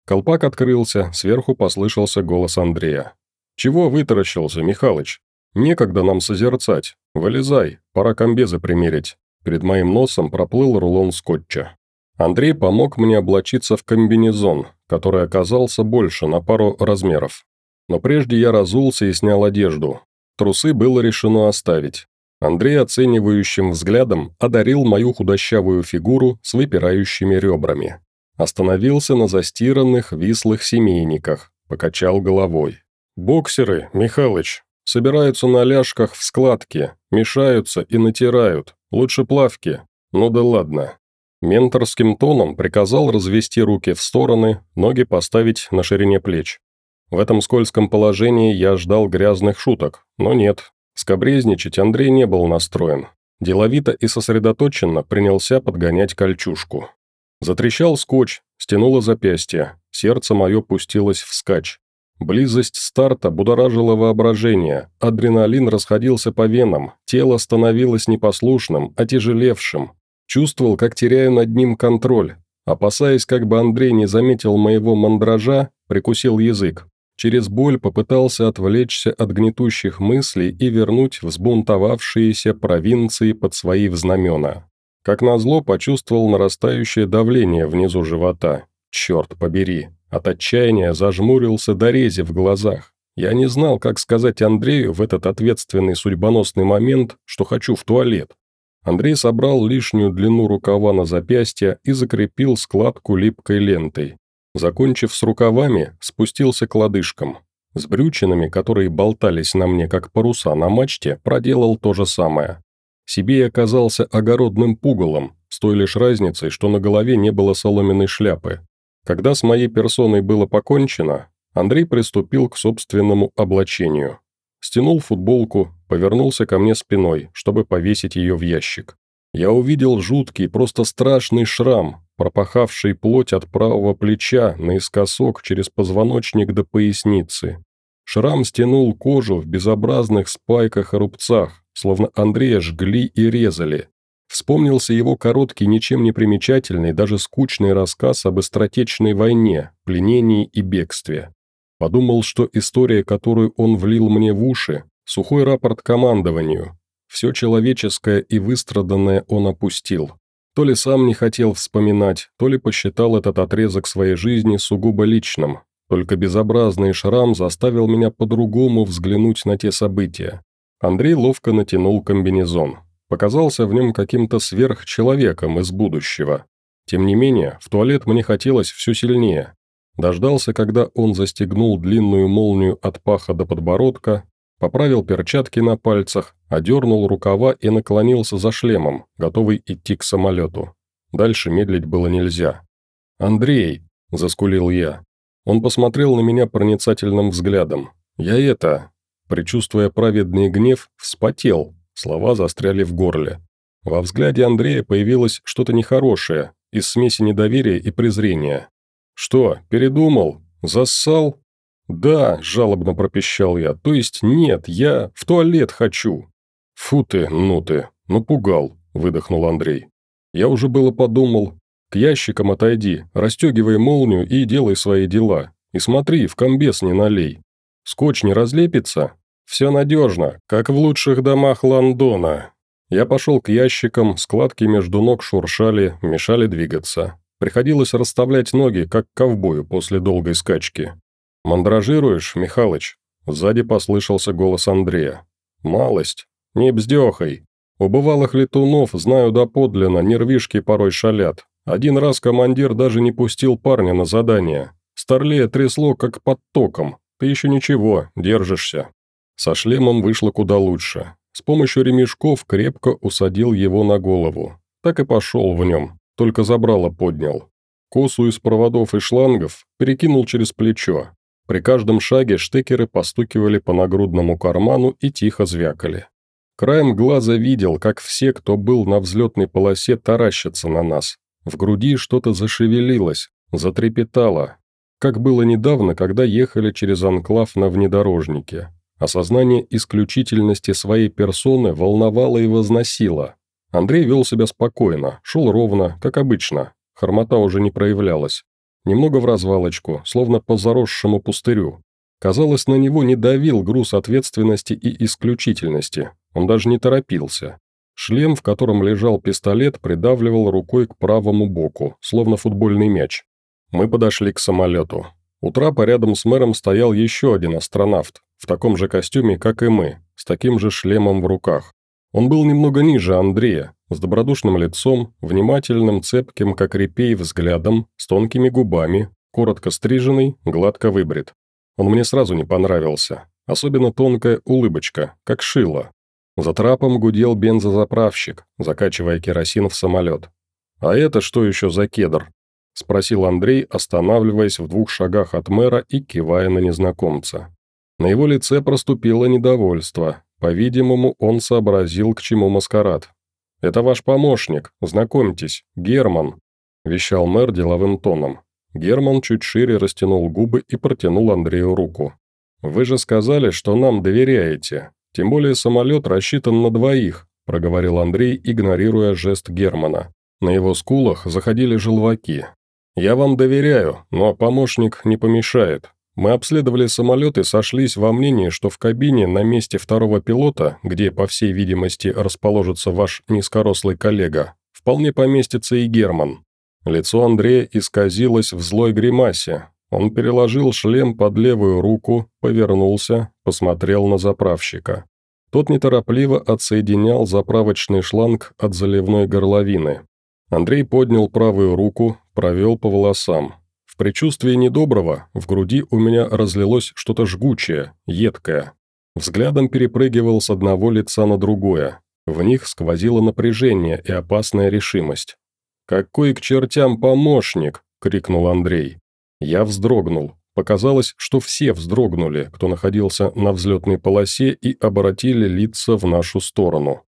Колпак открылся, сверху послышался голос Андрея. «Чего вытаращился, Михалыч? Некогда нам созерцать. Вылезай, пора комбезы примерить». Перед моим носом проплыл рулон скотча. Андрей помог мне облачиться в комбинезон, который оказался больше на пару размеров. Но прежде я разулся и снял одежду. Трусы было решено оставить. Андрей оценивающим взглядом одарил мою худощавую фигуру с выпирающими ребрами. Остановился на застиранных, вислых семейниках, покачал головой. «Боксеры, Михалыч, собираются на ляжках в складке, мешаются и натирают. Лучше плавки. Ну да ладно». Менторским тоном приказал развести руки в стороны, ноги поставить на ширине плеч. В этом скользком положении я ждал грязных шуток, но нет, Скобрезничать Андрей не был настроен. Деловито и сосредоточенно принялся подгонять кольчушку. Затрещал скотч, стянуло запястье, сердце мое пустилось вскачь. Близость старта будоражила воображение, адреналин расходился по венам, тело становилось непослушным, отяжелевшим. Чувствовал, как теряю над ним контроль. Опасаясь, как бы Андрей не заметил моего мандража, прикусил язык. Через боль попытался отвлечься от гнетущих мыслей и вернуть взбунтовавшиеся провинции под свои знамена. Как назло, почувствовал нарастающее давление внизу живота. Черт побери. От отчаяния зажмурился до рези в глазах. Я не знал, как сказать Андрею в этот ответственный судьбоносный момент, что хочу в туалет. Андрей собрал лишнюю длину рукава на запястье и закрепил складку липкой лентой. Закончив с рукавами, спустился к лодыжкам. С брючинами, которые болтались на мне как паруса на мачте, проделал то же самое. Себе оказался огородным пугалом, с той лишь разницей, что на голове не было соломенной шляпы. Когда с моей персоной было покончено, Андрей приступил к собственному облачению. Стянул футболку, повернулся ко мне спиной, чтобы повесить ее в ящик. Я увидел жуткий, просто страшный шрам, пропахавший плоть от правого плеча наискосок через позвоночник до поясницы. Шрам стянул кожу в безобразных спайках и рубцах, словно Андрея жгли и резали. Вспомнился его короткий, ничем не примечательный, даже скучный рассказ об быстротечной войне, пленении и бегстве. Подумал, что история, которую он влил мне в уши, сухой рапорт командованию. Все человеческое и выстраданное он опустил. То ли сам не хотел вспоминать, то ли посчитал этот отрезок своей жизни сугубо личным. Только безобразный шрам заставил меня по-другому взглянуть на те события. Андрей ловко натянул комбинезон. Показался в нем каким-то сверхчеловеком из будущего. Тем не менее, в туалет мне хотелось все сильнее. Дождался, когда он застегнул длинную молнию от паха до подбородка, поправил перчатки на пальцах, одернул рукава и наклонился за шлемом, готовый идти к самолету. Дальше медлить было нельзя. «Андрей!» – заскулил я. Он посмотрел на меня проницательным взглядом. «Я это...» Причувствуя праведный гнев, вспотел, слова застряли в горле. Во взгляде Андрея появилось что-то нехорошее, из смеси недоверия и презрения. «Что, передумал? Зассал?» «Да», – жалобно пропищал я, – «то есть нет, я в туалет хочу». «Фу ты, ну ты, напугал», – выдохнул Андрей. «Я уже было подумал. К ящикам отойди, расстегивай молнию и делай свои дела. И смотри, в комбез не налей. Скотч не разлепится? Все надежно, как в лучших домах Лондона». Я пошел к ящикам, складки между ног шуршали, мешали двигаться. Приходилось расставлять ноги, как ковбою после долгой скачки. «Мандражируешь, Михалыч?» Сзади послышался голос Андрея. «Малость. Не бздехай. У бывалых летунов, знаю доподлинно, нервишки порой шалят. Один раз командир даже не пустил парня на задание. Старлея трясло, как под током. Ты еще ничего, держишься». Со шлемом вышло куда лучше. С помощью ремешков крепко усадил его на голову. Так и пошел в нем, только забрало поднял. Косу из проводов и шлангов перекинул через плечо. При каждом шаге штекеры постукивали по нагрудному карману и тихо звякали. Краем глаза видел, как все, кто был на взлетной полосе, таращатся на нас. В груди что-то зашевелилось, затрепетало, как было недавно, когда ехали через анклав на внедорожнике. Осознание исключительности своей персоны волновало и возносило. Андрей вел себя спокойно, шел ровно, как обычно. Хромота уже не проявлялась. Немного в развалочку, словно по заросшему пустырю. Казалось, на него не давил груз ответственности и исключительности. Он даже не торопился. Шлем, в котором лежал пистолет, придавливал рукой к правому боку, словно футбольный мяч. Мы подошли к самолету. У трапа рядом с мэром стоял еще один астронавт, в таком же костюме, как и мы, с таким же шлемом в руках. Он был немного ниже Андрея, с добродушным лицом, внимательным, цепким, как репей, взглядом, с тонкими губами, коротко стриженный, гладко выбрит. Он мне сразу не понравился, особенно тонкая улыбочка, как шило. За трапом гудел бензозаправщик, закачивая керосин в самолет. «А это что еще за кедр?» – спросил Андрей, останавливаясь в двух шагах от мэра и кивая на незнакомца. На его лице проступило недовольство. По-видимому, он сообразил, к чему маскарад. «Это ваш помощник, знакомьтесь, Герман», – вещал мэр деловым тоном. Герман чуть шире растянул губы и протянул Андрею руку. «Вы же сказали, что нам доверяете. Тем более самолет рассчитан на двоих», – проговорил Андрей, игнорируя жест Германа. На его скулах заходили желваки. «Я вам доверяю, но помощник не помешает. Мы обследовали самолет и сошлись во мнении, что в кабине на месте второго пилота, где, по всей видимости, расположится ваш низкорослый коллега, вполне поместится и Герман. Лицо Андрея исказилось в злой гримасе. Он переложил шлем под левую руку, повернулся, посмотрел на заправщика. Тот неторопливо отсоединял заправочный шланг от заливной горловины. Андрей поднял правую руку, провел по волосам. В предчувствии недоброго в груди у меня разлилось что-то жгучее, едкое. Взглядом перепрыгивал с одного лица на другое. В них сквозило напряжение и опасная решимость. «Какой к чертям помощник?» – крикнул Андрей. Я вздрогнул. Показалось, что все вздрогнули, кто находился на взлетной полосе и обратили лица в нашу сторону.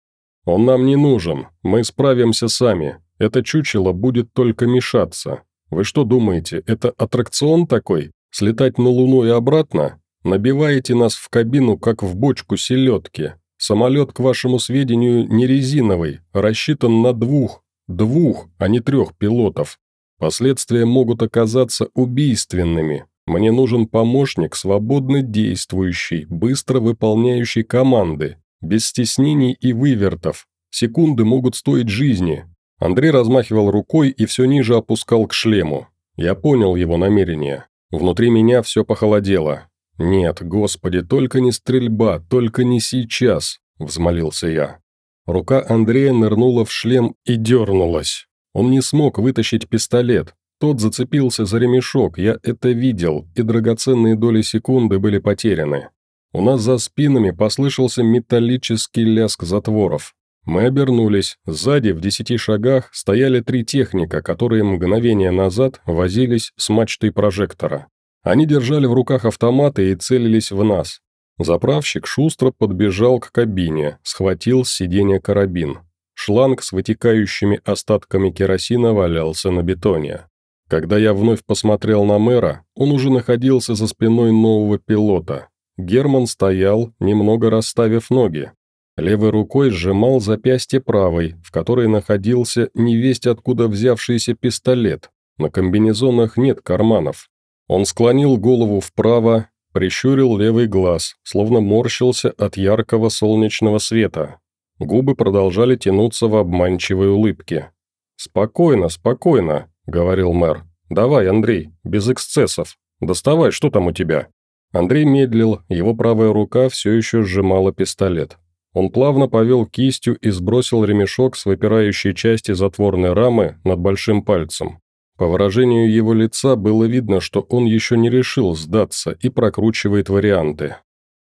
«Он нам не нужен, мы справимся сами. Это чучело будет только мешаться. Вы что думаете, это аттракцион такой? Слетать на Луну и обратно? Набиваете нас в кабину, как в бочку селедки. Самолет, к вашему сведению, не резиновый, рассчитан на двух, двух, а не трех пилотов. Последствия могут оказаться убийственными. Мне нужен помощник, свободно действующий, быстро выполняющий команды, без стеснений и вывертов. Секунды могут стоить жизни, Андрей размахивал рукой и все ниже опускал к шлему. Я понял его намерение. Внутри меня все похолодело. «Нет, господи, только не стрельба, только не сейчас», – взмолился я. Рука Андрея нырнула в шлем и дернулась. Он не смог вытащить пистолет. Тот зацепился за ремешок, я это видел, и драгоценные доли секунды были потеряны. У нас за спинами послышался металлический лязг затворов. Мы обернулись. Сзади, в десяти шагах, стояли три техника, которые мгновение назад возились с мачтой прожектора. Они держали в руках автоматы и целились в нас. Заправщик шустро подбежал к кабине, схватил с сиденья карабин. Шланг с вытекающими остатками керосина валялся на бетоне. Когда я вновь посмотрел на мэра, он уже находился за спиной нового пилота. Герман стоял, немного расставив ноги, Левой рукой сжимал запястье правой, в которой находился невесть откуда взявшийся пистолет. На комбинезонах нет карманов. Он склонил голову вправо, прищурил левый глаз, словно морщился от яркого солнечного света. Губы продолжали тянуться в обманчивой улыбке. «Спокойно, спокойно», — говорил мэр. «Давай, Андрей, без эксцессов. Доставай, что там у тебя?» Андрей медлил, его правая рука все еще сжимала пистолет. Он плавно повел кистью и сбросил ремешок с выпирающей части затворной рамы над большим пальцем. По выражению его лица было видно, что он еще не решил сдаться и прокручивает варианты.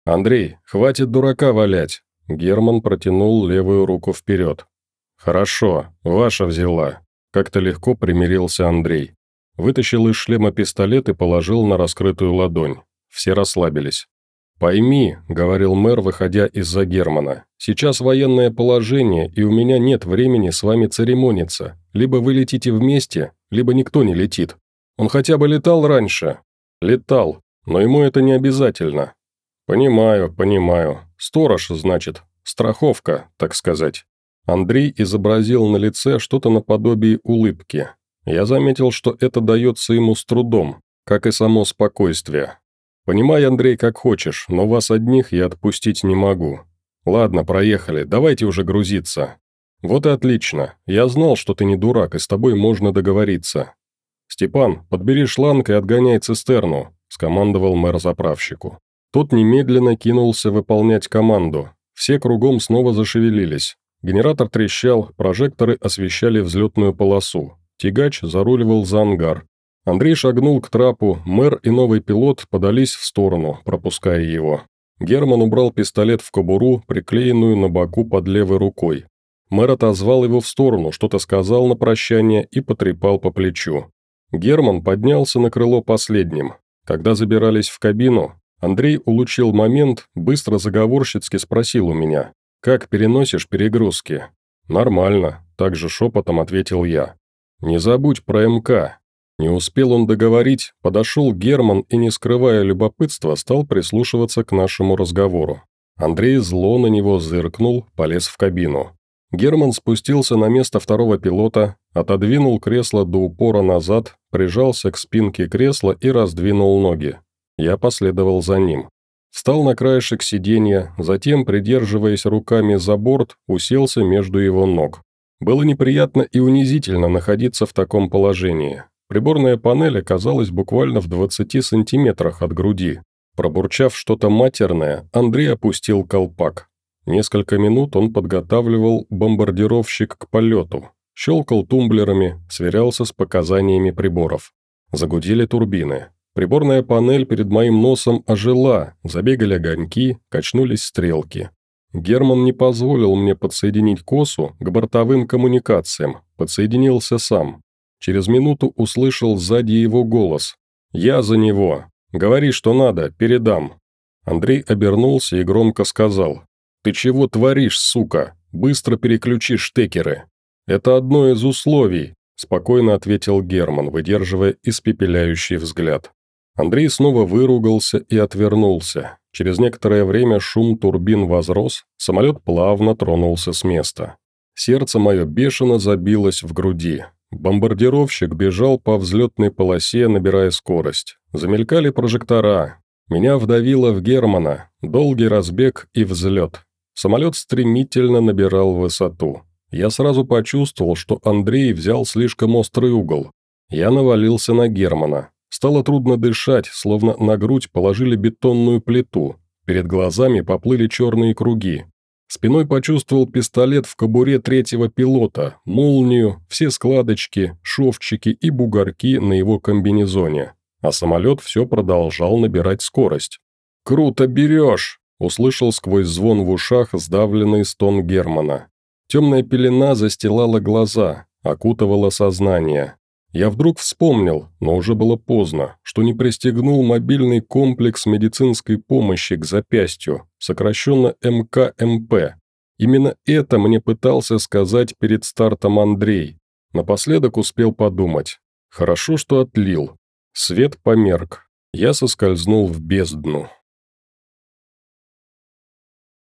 «Андрей, хватит дурака валять!» Герман протянул левую руку вперед. «Хорошо, ваша взяла», – как-то легко примирился Андрей. Вытащил из шлема пистолет и положил на раскрытую ладонь. Все расслабились. «Пойми», – говорил мэр, выходя из-за Германа, – «сейчас военное положение, и у меня нет времени с вами церемониться. Либо вы летите вместе, либо никто не летит. Он хотя бы летал раньше?» «Летал, но ему это не обязательно». «Понимаю, понимаю. Сторож, значит. Страховка, так сказать». Андрей изобразил на лице что-то наподобие улыбки. Я заметил, что это дается ему с трудом, как и само спокойствие. «Понимай, Андрей, как хочешь, но вас одних я отпустить не могу. Ладно, проехали, давайте уже грузиться». «Вот и отлично. Я знал, что ты не дурак, и с тобой можно договориться». «Степан, подбери шланг и отгоняй цистерну», – скомандовал мэр заправщику. Тот немедленно кинулся выполнять команду. Все кругом снова зашевелились. Генератор трещал, прожекторы освещали взлетную полосу. Тягач заруливал за ангар. Андрей шагнул к трапу, мэр и новый пилот подались в сторону, пропуская его. Герман убрал пистолет в кобуру, приклеенную на боку под левой рукой. Мэр отозвал его в сторону, что-то сказал на прощание и потрепал по плечу. Герман поднялся на крыло последним. Когда забирались в кабину, Андрей улучил момент, быстро заговорщицки спросил у меня, «Как переносишь перегрузки?» «Нормально», – также шепотом ответил я. «Не забудь про МК». Не успел он договорить, подошел Герман и, не скрывая любопытства, стал прислушиваться к нашему разговору. Андрей зло на него зыркнул, полез в кабину. Герман спустился на место второго пилота, отодвинул кресло до упора назад, прижался к спинке кресла и раздвинул ноги. Я последовал за ним. Встал на краешек сиденья, затем, придерживаясь руками за борт, уселся между его ног. Было неприятно и унизительно находиться в таком положении. Приборная панель оказалась буквально в 20 сантиметрах от груди. Пробурчав что-то матерное, Андрей опустил колпак. Несколько минут он подготавливал бомбардировщик к полету, щелкал тумблерами, сверялся с показаниями приборов. Загудели турбины. Приборная панель перед моим носом ожила, забегали огоньки, качнулись стрелки. Герман не позволил мне подсоединить косу к бортовым коммуникациям, подсоединился сам. Через минуту услышал сзади его голос. «Я за него. Говори, что надо, передам». Андрей обернулся и громко сказал. «Ты чего творишь, сука? Быстро переключи штекеры». «Это одно из условий», – спокойно ответил Герман, выдерживая испепеляющий взгляд. Андрей снова выругался и отвернулся. Через некоторое время шум турбин возрос, самолет плавно тронулся с места. Сердце мое бешено забилось в груди. Бомбардировщик бежал по взлетной полосе, набирая скорость. Замелькали прожектора. Меня вдавило в Германа. Долгий разбег и взлет. Самолет стремительно набирал высоту. Я сразу почувствовал, что Андрей взял слишком острый угол. Я навалился на Германа. Стало трудно дышать, словно на грудь положили бетонную плиту. Перед глазами поплыли черные круги. Спиной почувствовал пистолет в кобуре третьего пилота, молнию, все складочки, шовчики и бугорки на его комбинезоне. А самолет все продолжал набирать скорость. «Круто берешь!» Услышал сквозь звон в ушах сдавленный стон Германа. Темная пелена застилала глаза, окутывала сознание. Я вдруг вспомнил, но уже было поздно, что не пристегнул мобильный комплекс медицинской помощи к запястью, сокращенно МКМП. Именно это мне пытался сказать перед стартом Андрей. Напоследок успел подумать. Хорошо, что отлил. Свет померк. Я соскользнул в бездну.